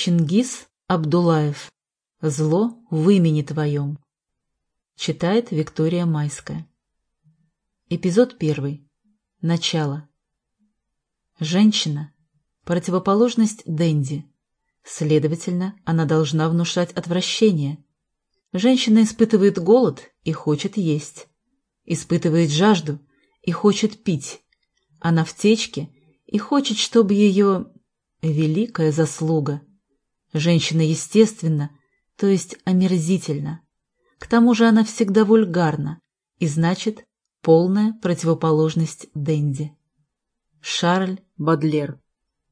Чингис Абдулаев. Зло в имени твоем. Читает Виктория Майская. Эпизод первый. Начало. Женщина – противоположность Дэнди. Следовательно, она должна внушать отвращение. Женщина испытывает голод и хочет есть. Испытывает жажду и хочет пить. Она в течке и хочет, чтобы ее... Великая заслуга – Женщина естественно, то есть омерзительно. К тому же она всегда вульгарна, и значит, полная противоположность Дэнди. Шарль Бадлер.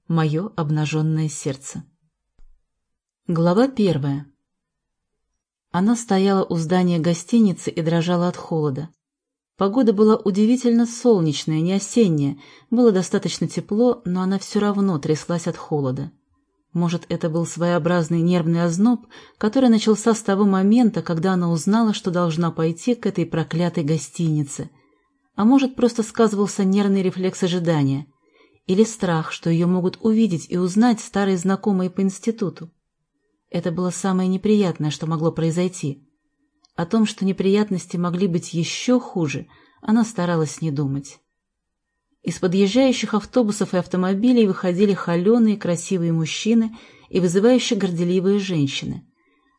Мое обнаженное сердце. Глава первая. Она стояла у здания гостиницы и дрожала от холода. Погода была удивительно солнечная, не осенняя, было достаточно тепло, но она все равно тряслась от холода. Может, это был своеобразный нервный озноб, который начался с того момента, когда она узнала, что должна пойти к этой проклятой гостинице. А может, просто сказывался нервный рефлекс ожидания. Или страх, что ее могут увидеть и узнать старые знакомые по институту. Это было самое неприятное, что могло произойти. О том, что неприятности могли быть еще хуже, она старалась не думать. Из подъезжающих автобусов и автомобилей выходили холеные красивые мужчины и вызывающие горделивые женщины.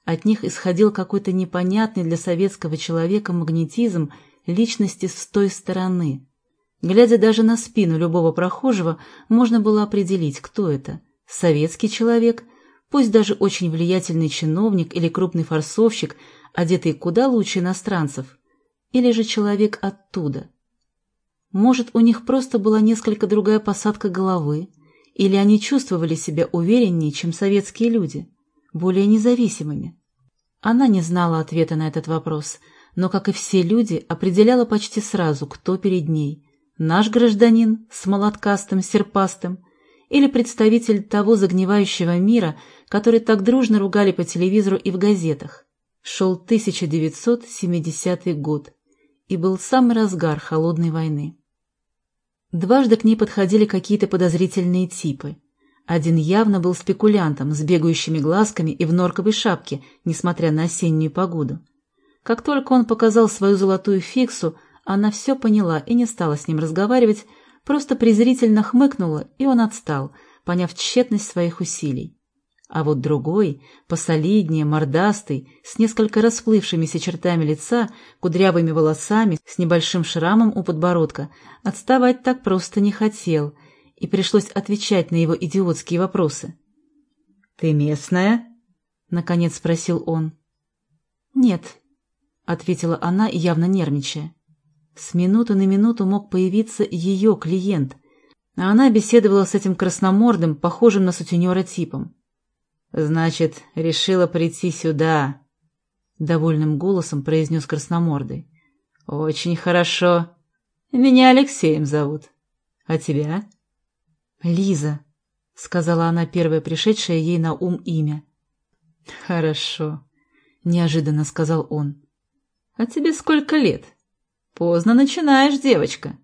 От них исходил какой-то непонятный для советского человека магнетизм личности с той стороны. Глядя даже на спину любого прохожего, можно было определить, кто это. Советский человек, пусть даже очень влиятельный чиновник или крупный форсовщик, одетый куда лучше иностранцев, или же человек оттуда – может, у них просто была несколько другая посадка головы, или они чувствовали себя увереннее, чем советские люди, более независимыми. Она не знала ответа на этот вопрос, но, как и все люди, определяла почти сразу, кто перед ней – наш гражданин с молоткастым, серпастым или представитель того загнивающего мира, который так дружно ругали по телевизору и в газетах. Шел 1970 год, и был самый разгар холодной войны. Дважды к ней подходили какие-то подозрительные типы. Один явно был спекулянтом с бегающими глазками и в норковой шапке, несмотря на осеннюю погоду. Как только он показал свою золотую фиксу, она все поняла и не стала с ним разговаривать, просто презрительно хмыкнула, и он отстал, поняв тщетность своих усилий. А вот другой, посолиднее, мордастый, с несколько расплывшимися чертами лица, кудрявыми волосами, с небольшим шрамом у подбородка, отставать так просто не хотел, и пришлось отвечать на его идиотские вопросы. — Ты местная? — наконец спросил он. — Нет, — ответила она, явно нервничая. С минуты на минуту мог появиться ее клиент, а она беседовала с этим красномордым, похожим на сутенера типом. «Значит, решила прийти сюда», — довольным голосом произнес красномордый. «Очень хорошо. Меня Алексеем зовут. А тебя?» «Лиза», — сказала она, первая пришедшая ей на ум имя. «Хорошо», — неожиданно сказал он. «А тебе сколько лет? Поздно начинаешь, девочка».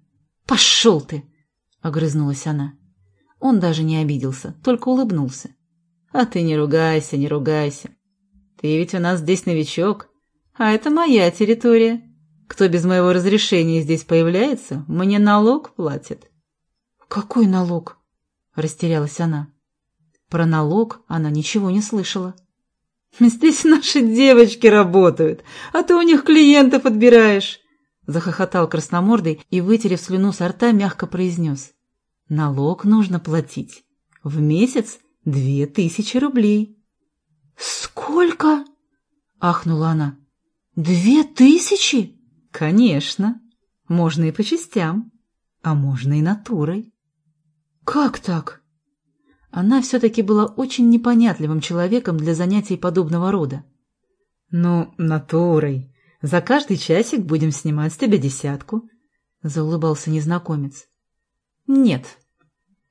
«Пошел ты!» — огрызнулась она. Он даже не обиделся, только улыбнулся. А ты не ругайся, не ругайся. Ты ведь у нас здесь новичок, а это моя территория. Кто без моего разрешения здесь появляется, мне налог платит. Какой налог? Растерялась она. Про налог она ничего не слышала. Здесь наши девочки работают, а ты у них клиентов отбираешь. Захохотал красномордый и, вытерев слюну со рта, мягко произнес. Налог нужно платить. В месяц Две тысячи рублей. «Сколько?» — ахнула она. «Две тысячи?» «Конечно. Можно и по частям, а можно и натурой». «Как так?» Она все-таки была очень непонятливым человеком для занятий подобного рода. «Ну, натурой. За каждый часик будем снимать с тебя десятку», — заулыбался незнакомец. «Нет», —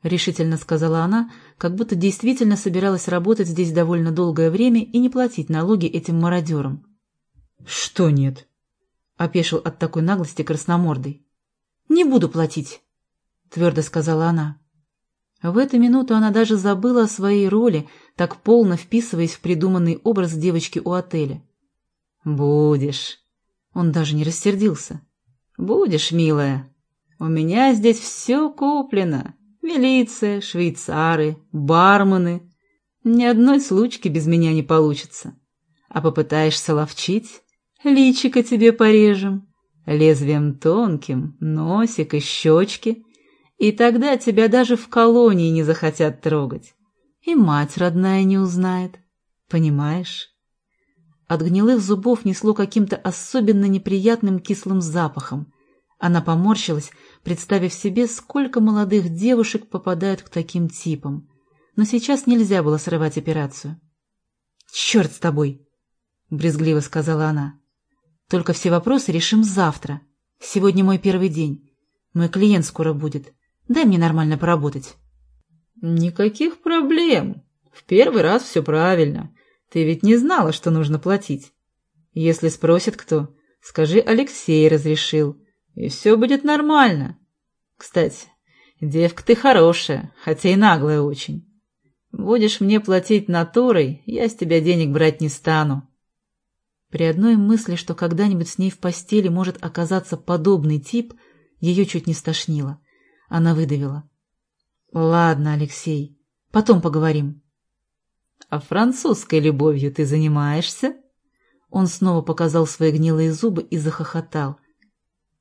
решительно сказала она, как будто действительно собиралась работать здесь довольно долгое время и не платить налоги этим мародерам. — Что нет? — опешил от такой наглости красномордый. — Не буду платить, — твердо сказала она. — В эту минуту она даже забыла о своей роли, так полно вписываясь в придуманный образ девочки у отеля. «Будешь». Он даже не рассердился. «Будешь, милая. У меня здесь все куплено. Милиция, швейцары, бармены. Ни одной случки без меня не получится. А попытаешься ловчить, личико тебе порежем, лезвием тонким, носик и щечки, и тогда тебя даже в колонии не захотят трогать. И мать родная не узнает. Понимаешь? От гнилых зубов несло каким-то особенно неприятным кислым запахом. Она поморщилась, представив себе, сколько молодых девушек попадают к таким типам. Но сейчас нельзя было срывать операцию. «Черт с тобой!» — брезгливо сказала она. «Только все вопросы решим завтра. Сегодня мой первый день. Мой клиент скоро будет. Дай мне нормально поработать». «Никаких проблем. В первый раз все правильно. Ты ведь не знала, что нужно платить. Если спросит кто, скажи, Алексей разрешил, и все будет нормально. Кстати, девка ты хорошая, хотя и наглая очень. Будешь мне платить натурой, я с тебя денег брать не стану. При одной мысли, что когда-нибудь с ней в постели может оказаться подобный тип, ее чуть не стошнило. Она выдавила. — Ладно, Алексей, потом поговорим. «А французской любовью ты занимаешься?» Он снова показал свои гнилые зубы и захохотал.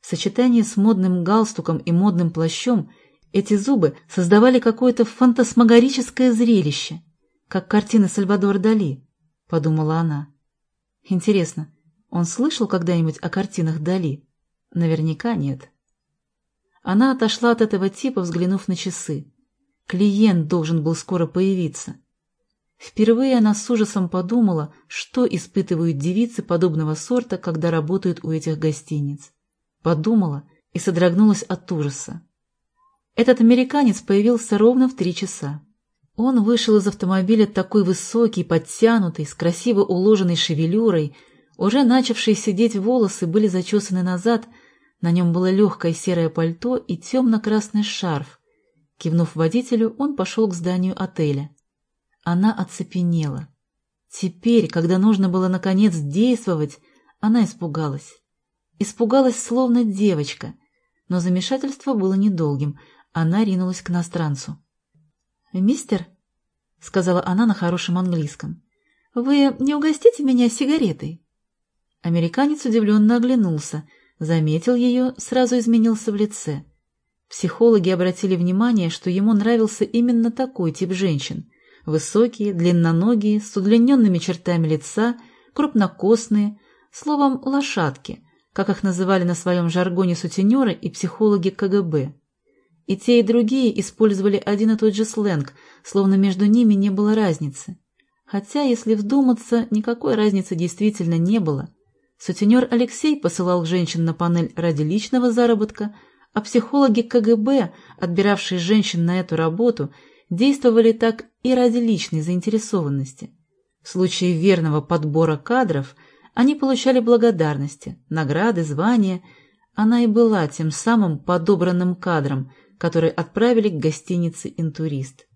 В сочетании с модным галстуком и модным плащом эти зубы создавали какое-то фантасмагорическое зрелище, как картины Сальвадора Дали, — подумала она. Интересно, он слышал когда-нибудь о картинах Дали? Наверняка нет. Она отошла от этого типа, взглянув на часы. Клиент должен был скоро появиться. Впервые она с ужасом подумала, что испытывают девицы подобного сорта, когда работают у этих гостиниц. Подумала и содрогнулась от ужаса. Этот американец появился ровно в три часа. Он вышел из автомобиля такой высокий, подтянутый, с красиво уложенной шевелюрой, уже начавшие сидеть волосы были зачесаны назад, на нем было легкое серое пальто и темно-красный шарф. Кивнув водителю, он пошел к зданию отеля. Она оцепенела. Теперь, когда нужно было наконец действовать, она испугалась. Испугалась, словно девочка, но замешательство было недолгим. Она ринулась к иностранцу. «Мистер», — сказала она на хорошем английском, — «вы не угостите меня сигаретой?» Американец удивленно оглянулся, заметил ее, сразу изменился в лице. Психологи обратили внимание, что ему нравился именно такой тип женщин, Высокие, длинноногие, с удлиненными чертами лица, крупнокосные, словом, лошадки, как их называли на своем жаргоне сутенеры и психологи КГБ. И те, и другие использовали один и тот же сленг, словно между ними не было разницы. Хотя, если вдуматься, никакой разницы действительно не было. Сутенер Алексей посылал женщин на панель ради личного заработка, а психологи КГБ, отбиравшие женщин на эту работу, действовали так и ради личной заинтересованности. В случае верного подбора кадров они получали благодарности, награды, звания. Она и была тем самым подобранным кадром, который отправили к гостинице «Интурист».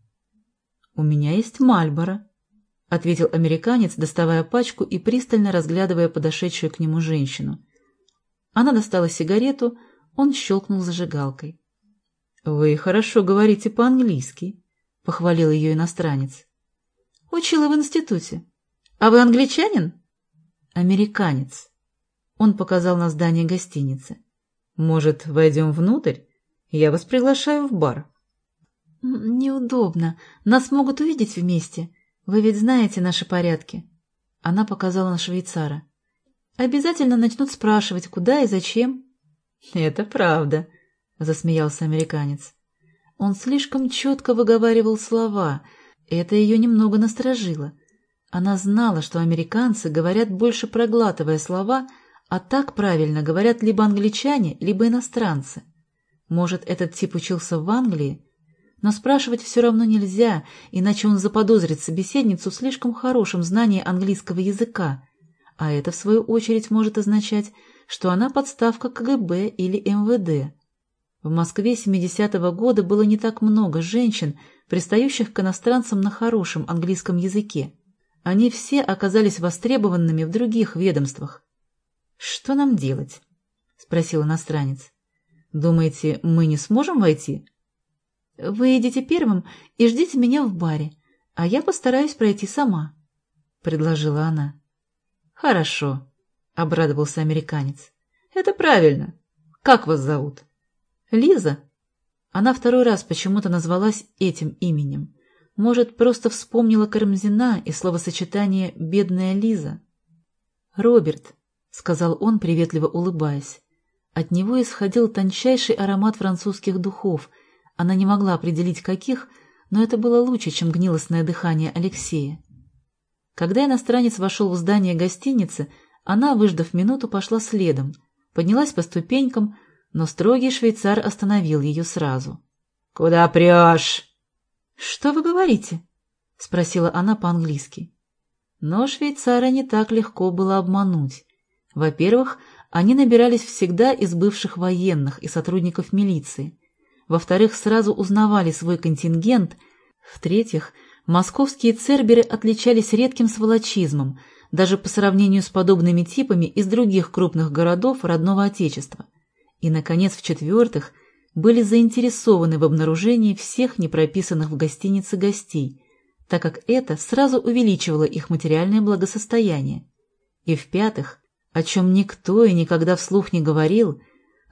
«У меня есть Мальборо», — ответил американец, доставая пачку и пристально разглядывая подошедшую к нему женщину. Она достала сигарету, он щелкнул зажигалкой. «Вы хорошо говорите по-английски», — похвалил ее иностранец. «Учила в институте. А вы англичанин?» «Американец». Он показал на здание гостиницы. «Может, войдем внутрь? Я вас приглашаю в бар». «Неудобно. Нас могут увидеть вместе. Вы ведь знаете наши порядки». Она показала на швейцара. «Обязательно начнут спрашивать, куда и зачем». «Это правда», — засмеялся американец. Он слишком четко выговаривал слова, это ее немного насторожило. Она знала, что американцы говорят больше проглатывая слова, а так правильно говорят либо англичане, либо иностранцы. Может, этот тип учился в Англии? Но спрашивать все равно нельзя, иначе он заподозрит собеседницу в слишком хорошем знании английского языка, а это, в свою очередь, может означать, что она подставка КГБ или МВД. В Москве 70-го года было не так много женщин, пристающих к иностранцам на хорошем английском языке. Они все оказались востребованными в других ведомствах. «Что нам делать?» — спросил иностранец. «Думаете, мы не сможем войти?» «Вы идите первым и ждите меня в баре, а я постараюсь пройти сама», — предложила она. «Хорошо», — обрадовался американец. «Это правильно. Как вас зовут?» «Лиза». Она второй раз почему-то назвалась этим именем. Может, просто вспомнила Карамзина и словосочетание «бедная Лиза». «Роберт», — сказал он, приветливо улыбаясь. От него исходил тончайший аромат французских духов. Она не могла определить, каких, но это было лучше, чем гнилостное дыхание Алексея. Когда иностранец вошел в здание гостиницы, она, выждав минуту, пошла следом, поднялась по ступенькам, но строгий швейцар остановил ее сразу. — Куда прешь? — Что вы говорите? — спросила она по-английски. Но швейцара не так легко было обмануть. Во-первых, они набирались всегда из бывших военных и сотрудников милиции. Во-вторых, сразу узнавали свой контингент. В-третьих, московские церберы отличались редким сволочизмом, даже по сравнению с подобными типами из других крупных городов родного Отечества. И, наконец, в-четвертых, были заинтересованы в обнаружении всех непрописанных в гостинице гостей, так как это сразу увеличивало их материальное благосостояние. И, в-пятых, о чем никто и никогда вслух не говорил,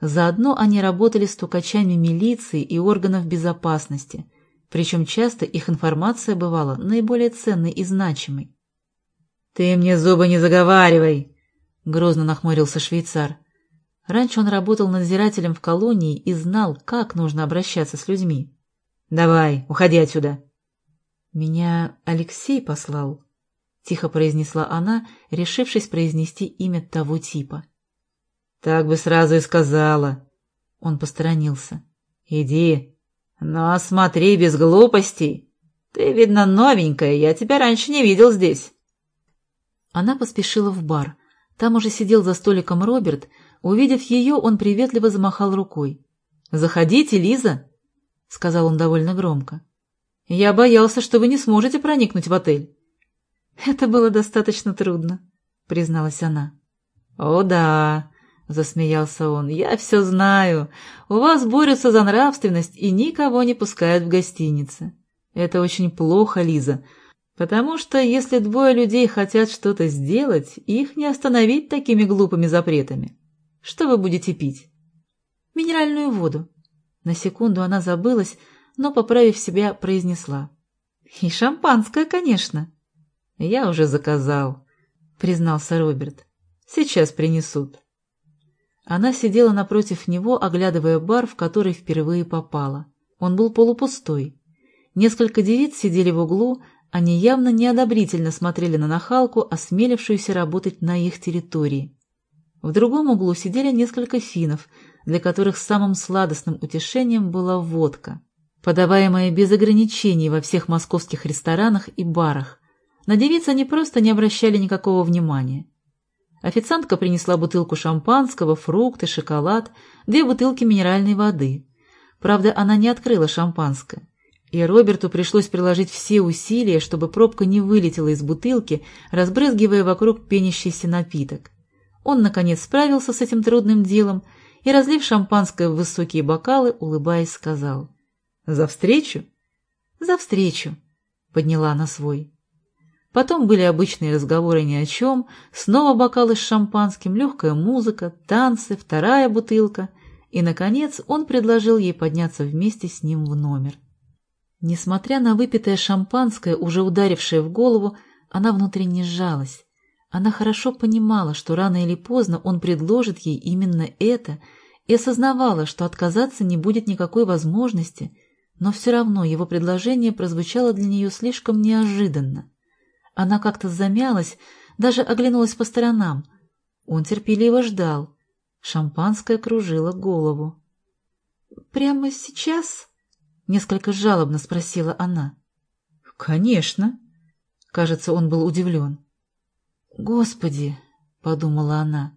заодно они работали стукачами милиции и органов безопасности, причем часто их информация бывала наиболее ценной и значимой. «Ты мне зубы не заговаривай!» — грозно нахмурился швейцар. Раньше он работал надзирателем в колонии и знал, как нужно обращаться с людьми. «Давай, уходи отсюда!» «Меня Алексей послал», — тихо произнесла она, решившись произнести имя того типа. «Так бы сразу и сказала». Он посторонился. «Иди, но смотри без глупостей. Ты, видно, новенькая, я тебя раньше не видел здесь». Она поспешила в бар. Там уже сидел за столиком Роберт, Увидев ее, он приветливо замахал рукой. «Заходите, Лиза!» — сказал он довольно громко. «Я боялся, что вы не сможете проникнуть в отель». «Это было достаточно трудно», — призналась она. «О да», — засмеялся он, — «я все знаю. У вас борются за нравственность и никого не пускают в гостиницы. Это очень плохо, Лиза, потому что если двое людей хотят что-то сделать, их не остановить такими глупыми запретами. Что вы будете пить? Минеральную воду. На секунду она забылась, но, поправив себя, произнесла. И шампанское, конечно. Я уже заказал, признался Роберт. Сейчас принесут. Она сидела напротив него, оглядывая бар, в который впервые попала. Он был полупустой. Несколько девиц сидели в углу, они явно неодобрительно смотрели на нахалку, осмелившуюся работать на их территории. В другом углу сидели несколько финнов, для которых самым сладостным утешением была водка, подаваемая без ограничений во всех московских ресторанах и барах. На девиц они просто не обращали никакого внимания. Официантка принесла бутылку шампанского, фрукты, шоколад, две бутылки минеральной воды. Правда, она не открыла шампанское. И Роберту пришлось приложить все усилия, чтобы пробка не вылетела из бутылки, разбрызгивая вокруг пенящийся напиток. Он, наконец, справился с этим трудным делом и, разлив шампанское в высокие бокалы, улыбаясь, сказал. «За встречу?» «За встречу», — подняла она свой. Потом были обычные разговоры ни о чем, снова бокалы с шампанским, легкая музыка, танцы, вторая бутылка, и, наконец, он предложил ей подняться вместе с ним в номер. Несмотря на выпитое шампанское, уже ударившее в голову, она внутренне сжалась. Она хорошо понимала, что рано или поздно он предложит ей именно это, и осознавала, что отказаться не будет никакой возможности, но все равно его предложение прозвучало для нее слишком неожиданно. Она как-то замялась, даже оглянулась по сторонам. Он терпеливо ждал. Шампанское кружило голову. «Прямо сейчас?» — несколько жалобно спросила она. «Конечно». Кажется, он был удивлен. «Господи!» — подумала она.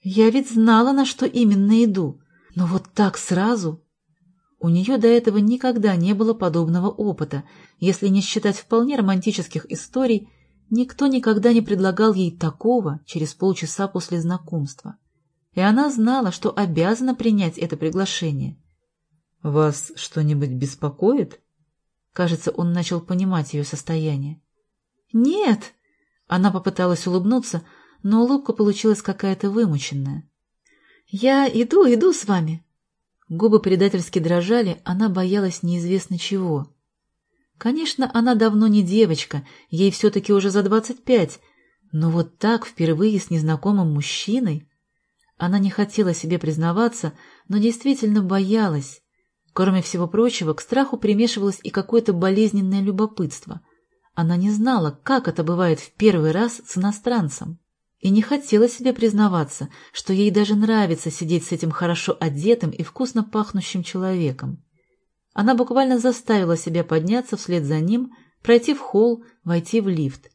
«Я ведь знала, на что именно иду, но вот так сразу...» У нее до этого никогда не было подобного опыта, если не считать вполне романтических историй, никто никогда не предлагал ей такого через полчаса после знакомства. И она знала, что обязана принять это приглашение. «Вас что-нибудь беспокоит?» Кажется, он начал понимать ее состояние. «Нет!» Она попыталась улыбнуться, но улыбка получилась какая-то вымученная. «Я иду, иду с вами!» Губы предательски дрожали, она боялась неизвестно чего. Конечно, она давно не девочка, ей все-таки уже за двадцать пять, но вот так впервые с незнакомым мужчиной... Она не хотела себе признаваться, но действительно боялась. Кроме всего прочего, к страху примешивалось и какое-то болезненное любопытство. Она не знала, как это бывает в первый раз с иностранцем и не хотела себе признаваться, что ей даже нравится сидеть с этим хорошо одетым и вкусно пахнущим человеком. Она буквально заставила себя подняться вслед за ним, пройти в холл, войти в лифт.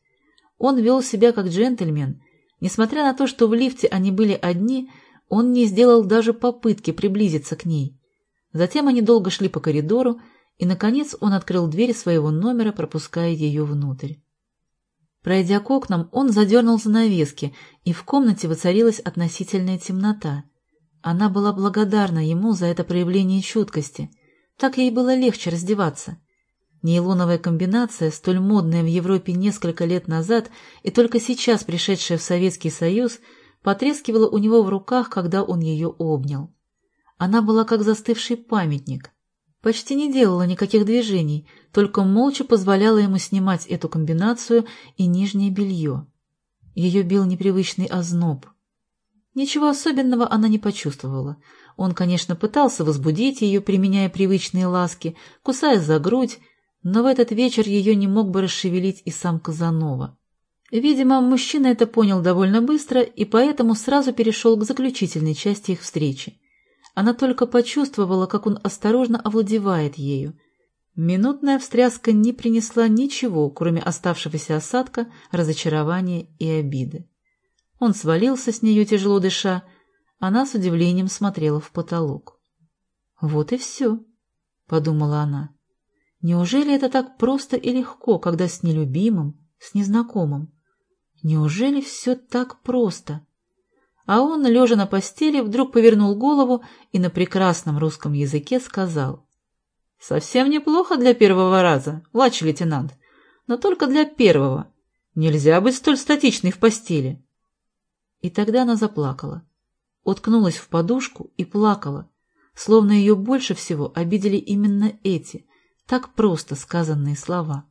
Он вел себя как джентльмен. Несмотря на то, что в лифте они были одни, он не сделал даже попытки приблизиться к ней. Затем они долго шли по коридору, и, наконец, он открыл дверь своего номера, пропуская ее внутрь. Пройдя к окнам, он задернул занавески, и в комнате воцарилась относительная темнота. Она была благодарна ему за это проявление чуткости. Так ей было легче раздеваться. Нейлоновая комбинация, столь модная в Европе несколько лет назад и только сейчас пришедшая в Советский Союз, потрескивала у него в руках, когда он ее обнял. Она была как застывший памятник. Почти не делала никаких движений, только молча позволяла ему снимать эту комбинацию и нижнее белье. Ее бил непривычный озноб. Ничего особенного она не почувствовала. Он, конечно, пытался возбудить ее, применяя привычные ласки, кусая за грудь, но в этот вечер ее не мог бы расшевелить и сам Казанова. Видимо, мужчина это понял довольно быстро и поэтому сразу перешел к заключительной части их встречи. Она только почувствовала, как он осторожно овладевает ею. Минутная встряска не принесла ничего, кроме оставшегося осадка, разочарования и обиды. Он свалился с нее, тяжело дыша, она с удивлением смотрела в потолок. «Вот и все», — подумала она. «Неужели это так просто и легко, когда с нелюбимым, с незнакомым? Неужели все так просто?» А он, лежа на постели, вдруг повернул голову и на прекрасном русском языке сказал. «Совсем неплохо для первого раза, младший лейтенант, но только для первого. Нельзя быть столь статичной в постели». И тогда она заплакала, уткнулась в подушку и плакала, словно ее больше всего обидели именно эти, так просто сказанные слова.